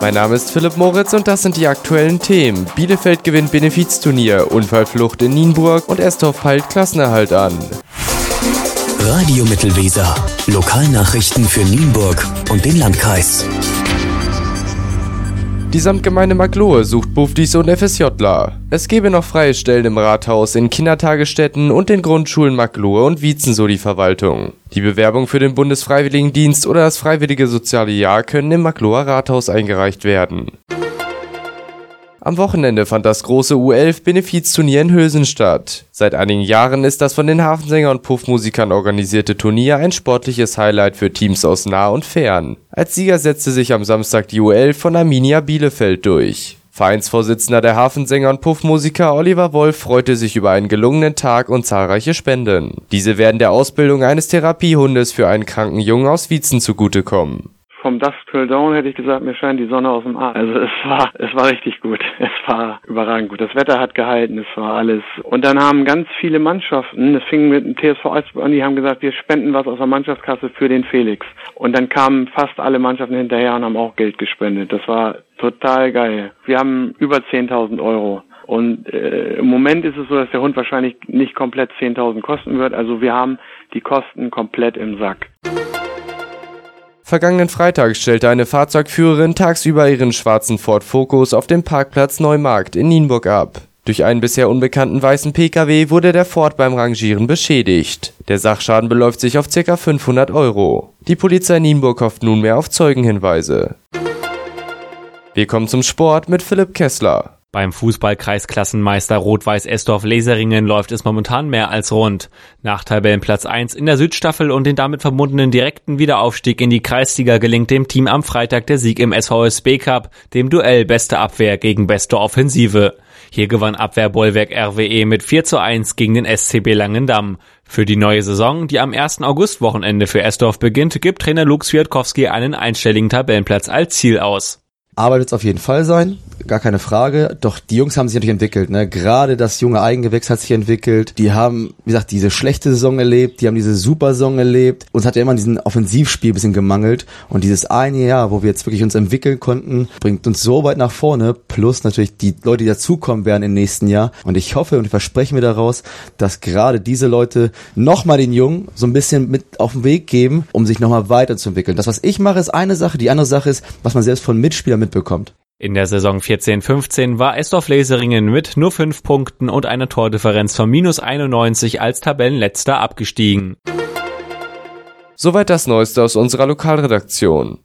Mein Name ist Philipp Moritz und das sind die aktuellen Themen. Bielefeld gewinnt Benefizturnier, Unfallflucht in Nienburg und Estorf peilt Klassenerhalt an. Radio Mittelweser. Lokalnachrichten für Nienburg und den Landkreis. Die Samtgemeinde Maglohe sucht Bufdis und FSJler. Es gebe noch freie Stellen im Rathaus, in Kindertagesstätten und den Grundschulen Maglohe und Wietzen, so die Verwaltung. Die Bewerbung für den Bundesfreiwilligendienst oder das Freiwillige Soziale Jahr können im Magloher Rathaus eingereicht werden. Am Wochenende fand das große U11-Benefizturnier in Hösen statt. Seit einigen Jahren ist das von den Hafensänger und Puffmusikern organisierte Turnier ein sportliches Highlight für Teams aus nah und fern. Als Sieger setzte sich am Samstag die U11 von Arminia Bielefeld durch. Vereinsvorsitzender der Hafensänger und Puffmusiker Oliver Wolf freute sich über einen gelungenen Tag und zahlreiche Spenden. Diese werden der Ausbildung eines Therapiehundes für einen kranken Jungen aus Wietzen zugutekommen vom Dusk Till Dawn hätte ich gesagt, mir scheint die Sonne aus dem Arsch. Also es war, es war richtig gut. Es war überragend gut. Das Wetter hat gehalten, es war alles. Und dann haben ganz viele Mannschaften, es fing mit dem TSV Eisburg an, die haben gesagt, wir spenden was aus der Mannschaftskasse für den Felix. Und dann kamen fast alle Mannschaften hinterher und haben auch Geld gespendet. Das war total geil. Wir haben über 10.000 Euro. Und äh, im Moment ist es so, dass der Hund wahrscheinlich nicht komplett 10.000 kosten wird. Also wir haben die Kosten komplett im Sack. Vergangenen Freitag stellte eine Fahrzeugführerin tagsüber ihren schwarzen Ford Focus auf dem Parkplatz Neumarkt in Nienburg ab. Durch einen bisher unbekannten weißen Pkw wurde der Ford beim Rangieren beschädigt. Der Sachschaden beläuft sich auf ca. 500 Euro. Die Polizei Nienburg hofft nunmehr auf Zeugenhinweise. Wir kommen zum Sport mit Philipp Kessler. Beim Fußballkreisklassenmeister Rot-Weiß Estorf Laseringen läuft es momentan mehr als rund. Nach Tabellenplatz 1 in der Südstaffel und den damit verbundenen direkten Wiederaufstieg in die Kreisliga gelingt dem Team am Freitag der Sieg im SVSB Cup, dem Duell beste Abwehr gegen beste Offensive. Hier gewann Abwehrbollwerk RWE mit 4 zu 1 gegen den SCB Langendamm. Für die neue Saison, die am 1. August-Wochenende für Estorf beginnt, gibt Trainer Lux Wiatkowski einen einstelligen Tabellenplatz als Ziel aus. Arbeit wird es auf jeden Fall sein, gar keine Frage. Doch die Jungs haben sich natürlich entwickelt. Ne? Gerade das junge Eigengewächs hat sich entwickelt. Die haben, wie gesagt, diese schlechte Saison erlebt, die haben diese super Saison erlebt. Uns hat ja immer diesen Offensivspiel ein bisschen gemangelt. Und dieses eine Jahr, wo wir jetzt wirklich uns entwickeln konnten, bringt uns so weit nach vorne. Plus natürlich die Leute, die dazukommen werden im nächsten Jahr. Und ich hoffe und verspreche mir daraus, dass gerade diese Leute nochmal den Jungen so ein bisschen mit auf den Weg geben, um sich nochmal weiterzuentwickeln. Das, was ich mache, ist eine Sache. Die andere Sache ist, was man selbst von Mitspielern mitbekommt. In der Saison 14-15 war Estorf Leseringen mit nur 5 Punkten und einer Tordifferenz von minus 91 als Tabellenletzter abgestiegen. Soweit das Neueste aus unserer Lokalredaktion.